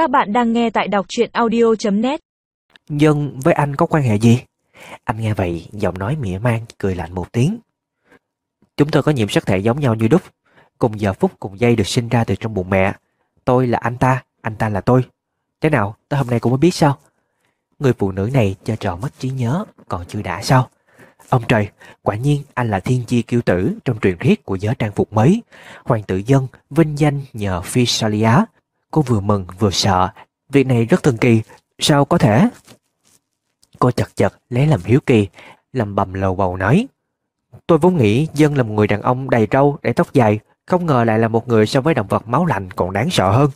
Các bạn đang nghe tại đọc truyện audio.net Dân với anh có quan hệ gì? Anh nghe vậy, giọng nói mỉa mai, cười lạnh một tiếng. Chúng tôi có nhiễm sắc thể giống nhau như đúc. Cùng giờ phút cùng giây được sinh ra từ trong bụng mẹ. Tôi là anh ta, anh ta là tôi. Thế nào, tới hôm nay cũng mới biết sao? Người phụ nữ này cho trò mất trí nhớ, còn chưa đã sao? Ông trời, quả nhiên anh là thiên chi kiêu tử trong truyền thuyết của giới trang phục mới. Hoàng tử dân, vinh danh nhờ Physalia. Cô vừa mừng vừa sợ. Việc này rất thần kỳ, sao có thể? Cô chật chật lấy làm hiếu kỳ, làm bầm lầu bầu nói. Tôi vốn nghĩ dân là một người đàn ông đầy râu, đầy tóc dài, không ngờ lại là một người so với động vật máu lạnh còn đáng sợ hơn.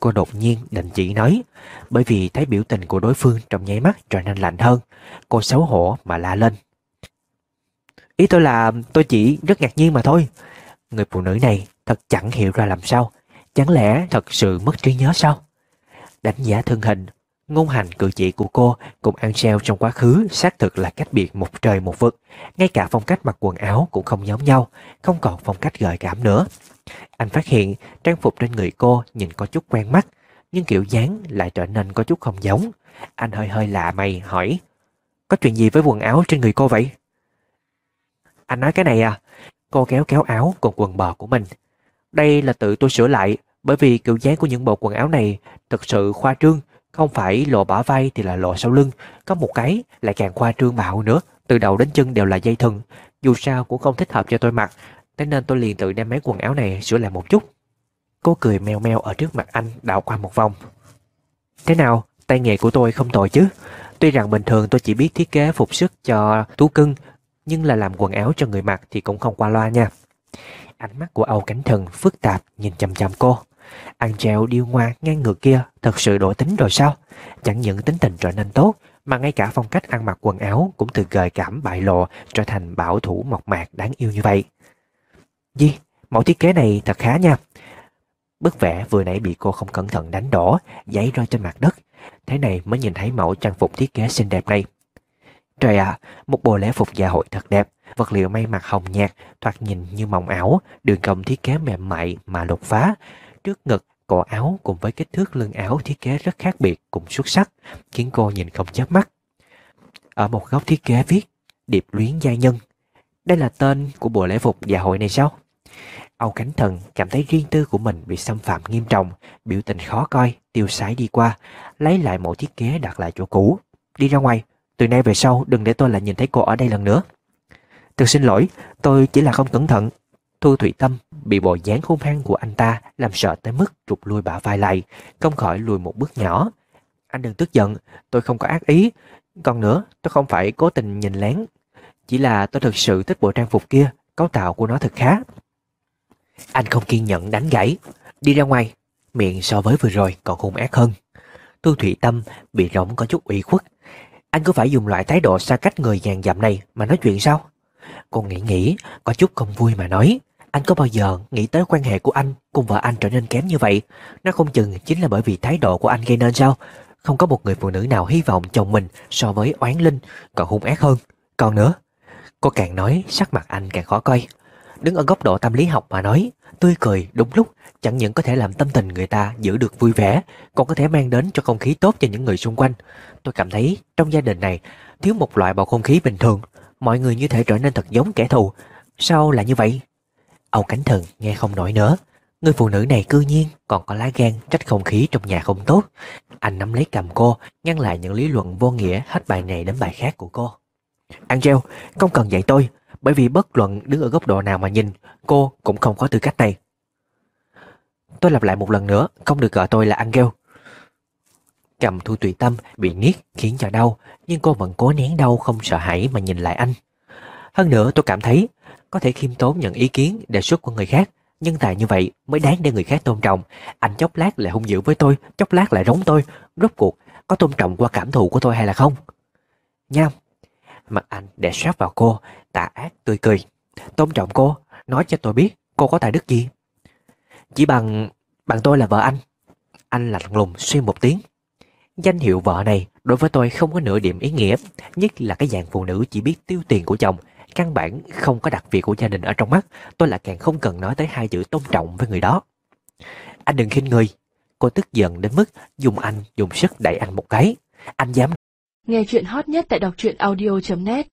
Cô đột nhiên định chỉ nói, bởi vì thấy biểu tình của đối phương trong nháy mắt trở nên lạnh hơn. Cô xấu hổ mà la lên. Ý tôi là tôi chỉ rất ngạc nhiên mà thôi. Người phụ nữ này thật chẳng hiểu ra làm sao. Chẳng lẽ thật sự mất trí nhớ sao? Đánh giá thân hình, ngôn hành cử chỉ của cô cùng Ansel trong quá khứ xác thực là cách biệt một trời một vực. Ngay cả phong cách mặc quần áo cũng không giống nhau, không còn phong cách gợi cảm nữa. Anh phát hiện trang phục trên người cô nhìn có chút quen mắt, nhưng kiểu dáng lại trở nên có chút không giống. Anh hơi hơi lạ mày hỏi, có chuyện gì với quần áo trên người cô vậy? Anh nói cái này à? Cô kéo kéo áo cùng quần bò của mình. Đây là tự tôi sửa lại, bởi vì kiểu dáng của những bộ quần áo này thực sự khoa trương, không phải lộ bả vai thì là lộ sau lưng, có một cái lại càng khoa trương bạo nữa, từ đầu đến chân đều là dây thừng, dù sao cũng không thích hợp cho tôi mặc, thế nên tôi liền tự đem mấy quần áo này sửa lại một chút. Cô cười meo meo ở trước mặt anh đảo qua một vòng. Thế nào, tay nghề của tôi không tồi chứ? Tuy rằng bình thường tôi chỉ biết thiết kế phục sức cho thú cưng, nhưng là làm quần áo cho người mặc thì cũng không qua loa nha. Ánh mắt của Âu Cánh Thần phức tạp nhìn chầm chầm cô. Ăn treo điêu ngoa ngang ngược kia thật sự đổi tính rồi sao? Chẳng những tính tình trở nên tốt, mà ngay cả phong cách ăn mặc quần áo cũng từ gợi cảm bại lộ trở thành bảo thủ mộc mạc đáng yêu như vậy. Di, mẫu thiết kế này thật khá nha. Bức vẽ vừa nãy bị cô không cẩn thận đánh đổ, giấy rơi trên mặt đất. Thế này mới nhìn thấy mẫu trang phục thiết kế xinh đẹp này. Trời ạ, một bộ lễ phục dạ hội thật đẹp, vật liệu may mặc hồng nhạt, thoạt nhìn như mỏng ảo, đường cong thiết kế mềm mại mà lột phá. Trước ngực, cổ áo cùng với kích thước lưng áo thiết kế rất khác biệt cùng xuất sắc, khiến cô nhìn không chớp mắt. Ở một góc thiết kế viết, điệp luyến gia nhân. Đây là tên của bộ lễ phục dạ hội này sao? Âu Cánh Thần cảm thấy riêng tư của mình bị xâm phạm nghiêm trọng, biểu tình khó coi, tiêu sái đi qua, lấy lại mẫu thiết kế đặt lại chỗ cũ. Đi ra ngoài, từ nay về sau đừng để tôi lại nhìn thấy cô ở đây lần nữa. Thật xin lỗi, tôi chỉ là không cẩn thận. Thu Thủy Tâm bị bộ dáng hung hăng của anh ta làm sợ tới mức trục lui bả vai lại, không khỏi lùi một bước nhỏ. Anh đừng tức giận, tôi không có ác ý. Còn nữa, tôi không phải cố tình nhìn lén. Chỉ là tôi thực sự thích bộ trang phục kia, cấu tạo của nó thật khá. Anh không kiên nhẫn đánh gãy. Đi ra ngoài, miệng so với vừa rồi còn hung ác hơn. Thu Thủy Tâm bị rỗng có chút ủy khuất. Anh cứ phải dùng loại thái độ xa cách người dàn dặm này mà nói chuyện sao? Cô nghĩ nghĩ, có chút không vui mà nói. Anh có bao giờ nghĩ tới quan hệ của anh cùng vợ anh trở nên kém như vậy? Nó không chừng chính là bởi vì thái độ của anh gây nên sao? Không có một người phụ nữ nào hy vọng chồng mình so với oán linh còn hung ác hơn. Còn nữa, cô càng nói sắc mặt anh càng khó coi. Đứng ở góc độ tâm lý học mà nói, tươi cười đúng lúc chẳng những có thể làm tâm tình người ta giữ được vui vẻ, còn có thể mang đến cho không khí tốt cho những người xung quanh. Tôi cảm thấy trong gia đình này thiếu một loại bầu không khí bình thường, mọi người như thể trở nên thật giống kẻ thù. Sao là như vậy? Âu Cánh Thần nghe không nổi nữa. Người phụ nữ này cư nhiên còn có lá gan trách không khí trong nhà không tốt. Anh nắm lấy cầm cô, ngăn lại những lý luận vô nghĩa hết bài này đến bài khác của cô. Angel, không cần dạy tôi, bởi vì bất luận đứng ở góc độ nào mà nhìn, cô cũng không có tư cách này. Tôi lặp lại một lần nữa, không được gọi tôi là Angel. Cầm thu tùy tâm bị niết khiến cho đau, nhưng cô vẫn cố nén đau không sợ hãi mà nhìn lại anh. Hơn nữa tôi cảm thấy có thể khiêm tốn nhận ý kiến, đề xuất của người khác. Nhân tài như vậy mới đáng để người khác tôn trọng. Anh chốc lát lại hung dữ với tôi, chốc lát lại rống tôi. Rốt cuộc, có tôn trọng qua cảm thụ của tôi hay là không? Nham. Mặt anh đè sát vào cô, tà ác tươi cười. Tôn trọng cô, nói cho tôi biết cô có tài đức gì. Chỉ bằng... bằng tôi là vợ anh. Anh lạnh lùng suy một tiếng. Danh hiệu vợ này đối với tôi không có nửa điểm ý nghĩa, nhất là cái dạng phụ nữ chỉ biết tiêu tiền của chồng, căn bản không có đặc việc của gia đình ở trong mắt, tôi lại càng không cần nói tới hai chữ tôn trọng với người đó. Anh đừng khinh người. Cô tức giận đến mức dùng anh dùng sức đẩy anh một cái. Anh dám Nghe chuyện hot nhất tại đọc truyện audio.net